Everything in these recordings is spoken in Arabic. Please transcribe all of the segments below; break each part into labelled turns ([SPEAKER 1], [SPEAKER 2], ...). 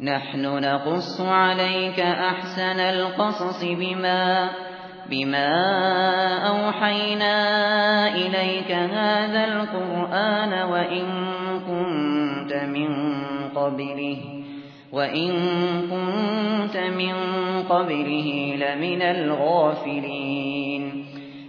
[SPEAKER 1] نحن نقص عليك أحسن القصص بما بما أوحينا إليك هذا القرآن وإن كنت من قبله وإن كنت من قبله لمن الغافلين.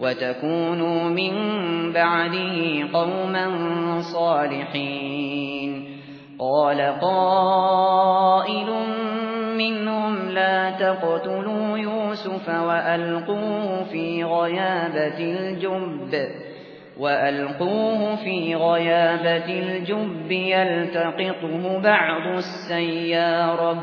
[SPEAKER 1] وتكونوا من بعده قوما صالحين. قال قائل منهم لا تقتلوا يوسف وألقوه في غيابة الجب. وألقوه في غيابة الجب يلتقطه بعض السيارة.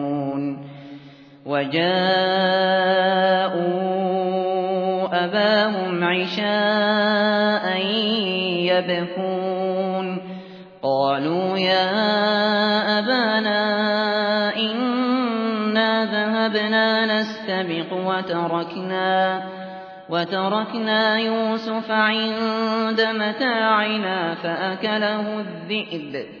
[SPEAKER 1] وجاءوا أباهم عشاء يبكون. قالوا يا أبانا إنا ذهبنا نستبق وتركنا وتركنا يوسف عند متاعنا فأكله الذئب.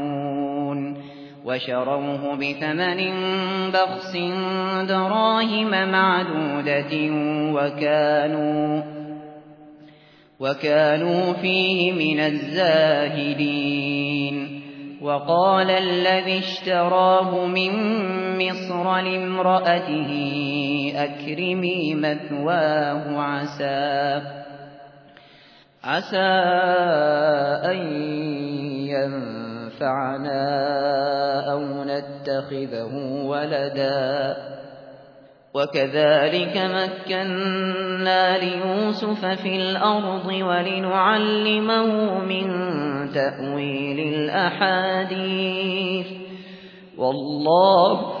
[SPEAKER 1] وشروه بثمن بخس دراهم معدودة وكانوا وكانوا فيه من الزاهدين. وقال الذي اشتراه من مصر لامرأته أكرمي مثواه عسى عسى أن ينفعنا أو نتخذه ولداً وكذلك مكنا ليوسف في الأرض ولنعلمه من تأويل الأحاديث والله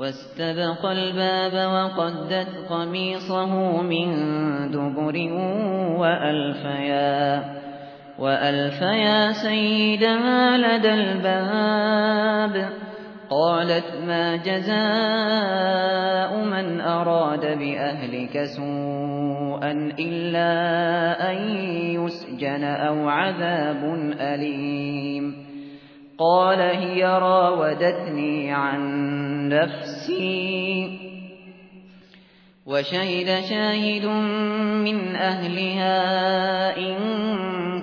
[SPEAKER 1] واستبق الباب وقدت قميصه من دبر وألفيا وألفيا سيدها لدى الباب قالت ما جزاء من أراد بأهلك سوءا إلا أن يسجن أو عذاب أليم قال هي راودتني عن نفسي. وشهد شاهد من أهلها إن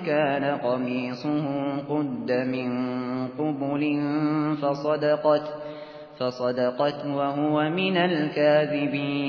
[SPEAKER 1] كان قميصه قد من قبل فصدقت فصدقت وهو من الكاذبين.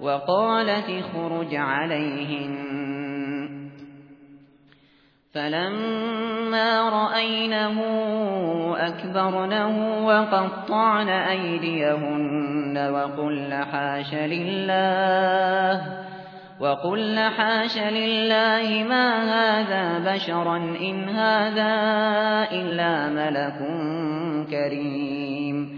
[SPEAKER 1] وقالت اخرج عليهن. فلما رأينه أكبرنه وقطعن أيديهن وقل حاش لله وقل حاش لله ما هذا بشرا إن هذا إلا ملك كريم.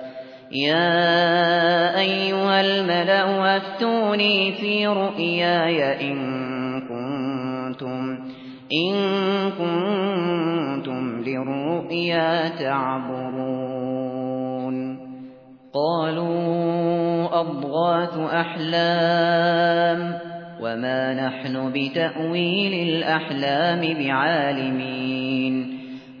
[SPEAKER 1] يا أيها الملأ أفتوني في رؤياي إن كنتم إن كنتم للرؤيا تعبرون قالوا أضغاث أحلام وما نحن بتأويل الأحلام بعالمين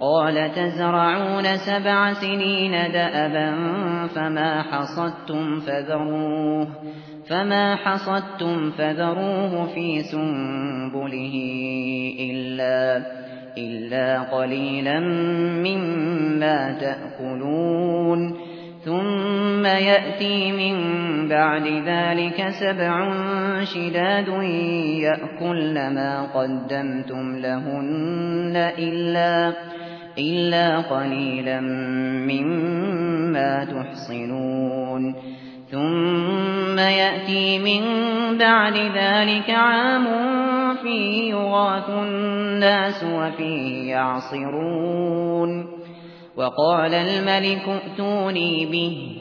[SPEAKER 1] قال تزرعون سبع سنين دأبا فما حصدتم فذروه فما حصدتم فذروه في سنبله إلا إلا قليلا مما تأكلون. ثم يأتي من بعد ذلك سبع شداد يأكل ما قدمتم لهن إلا إلا قليلا مما تحصنون ثم يأتي من بعد ذلك عام فيه يغاث الناس وفيه يعصرون وقال الملك ائتوني به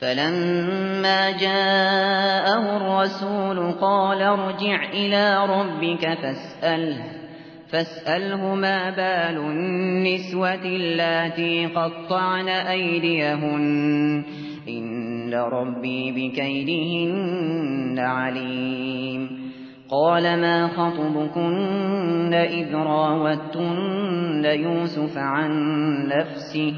[SPEAKER 1] فلما جاءه الرسول قال ارجع إلى ربك فاسأله فاسأله ما بال النسوة اللاتي قطعن أيديهن. إن ربي بكيدهن عليم. قال ما خطبكن إذ راوتن يوسف عن نفسه؟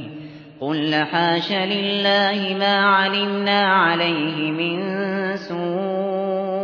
[SPEAKER 1] قل حاش لله ما علمنا عليه من سوء.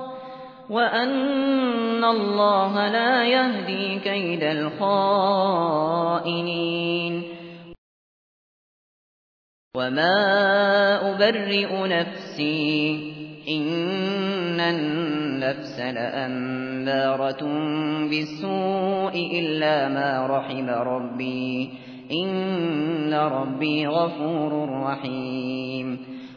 [SPEAKER 1] وأن الله لا يهدي كيد الخائنين وما أبرئ نفسي إن النفس لأمارة بالسوء إلا ما رحم ربي إن ربي غفور رحيم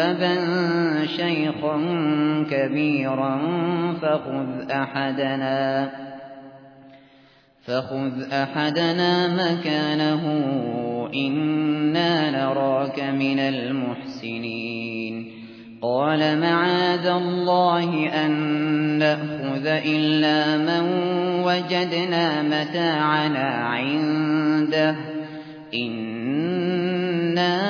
[SPEAKER 1] أبا شيخا كبيرا فخذ أحدنا فخذ أحدنا مكانه إنا نراك من المحسنين. قال معاذ الله أن نأخذ إلا من وجدنا متاعنا عنده. إنا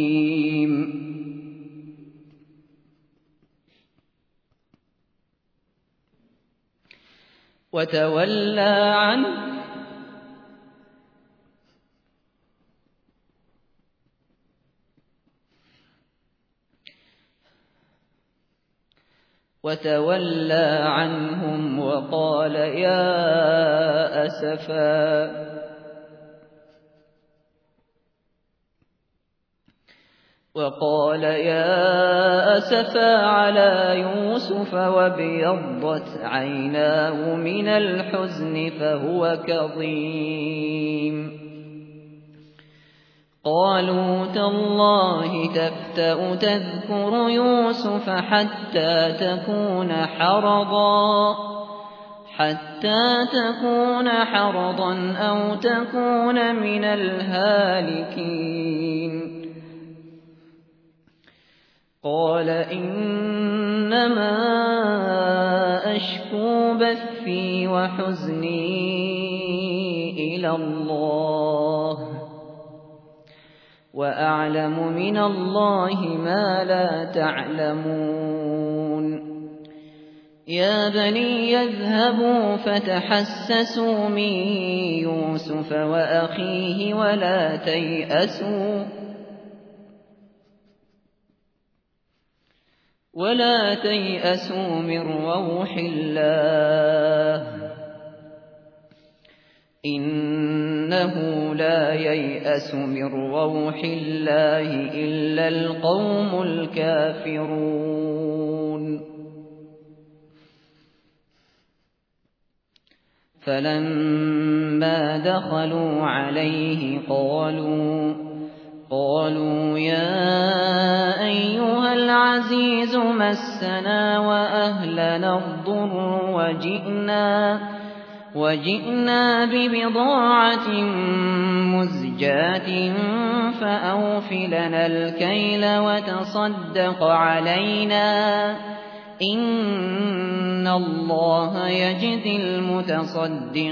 [SPEAKER 1] وتولى عنه. وتولى عنهم وقال يا أسفا. وقال يا أسفا على يوسف وابيضت عيناه من الحزن فهو كظيم. قالوا تالله تفتأ تذكر يوسف حتى تكون حرضا حتى تكون حرضا أو تكون من الهالكين. قال إنما أشكو بثي وحزني إلى الله وأعلم من الله ما لا تعلمون يا بني يذهبوا فتحسسوا من يوسف وأخيه ولا تيأسوا ولا تيأسوا من روح الله إنه لا ييأس من روح الله إلا القوم الكافرون فلما دخلوا عليه قالوا قالوا يا أيها العزيز مسنا وأهلنا الضر وجئنا وجئنا ببضاعة مزجاة فأوفلنا الكيل وتصدق علينا. إن الله يجزي المتصدقين.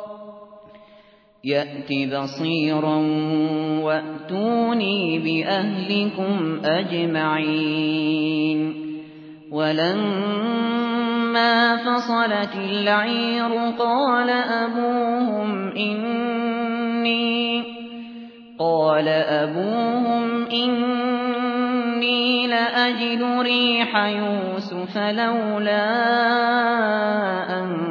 [SPEAKER 1] يأت بصيرا وأتوني بأهلكم أجمعين. ولما فصلت العير قال أبوهم إني قال أبوهم إني لأجد ريح يوسف لولا أن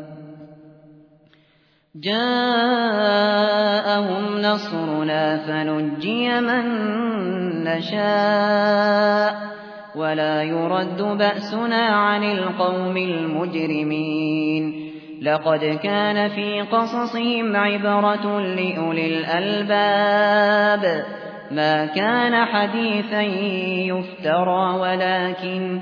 [SPEAKER 1] جاءهم نصرنا فنجي من نشاء ولا يرد بأسنا عن القوم المجرمين. لقد كان في قصصهم عبرة لأولي الألباب. ما كان حديثا يفترى ولكن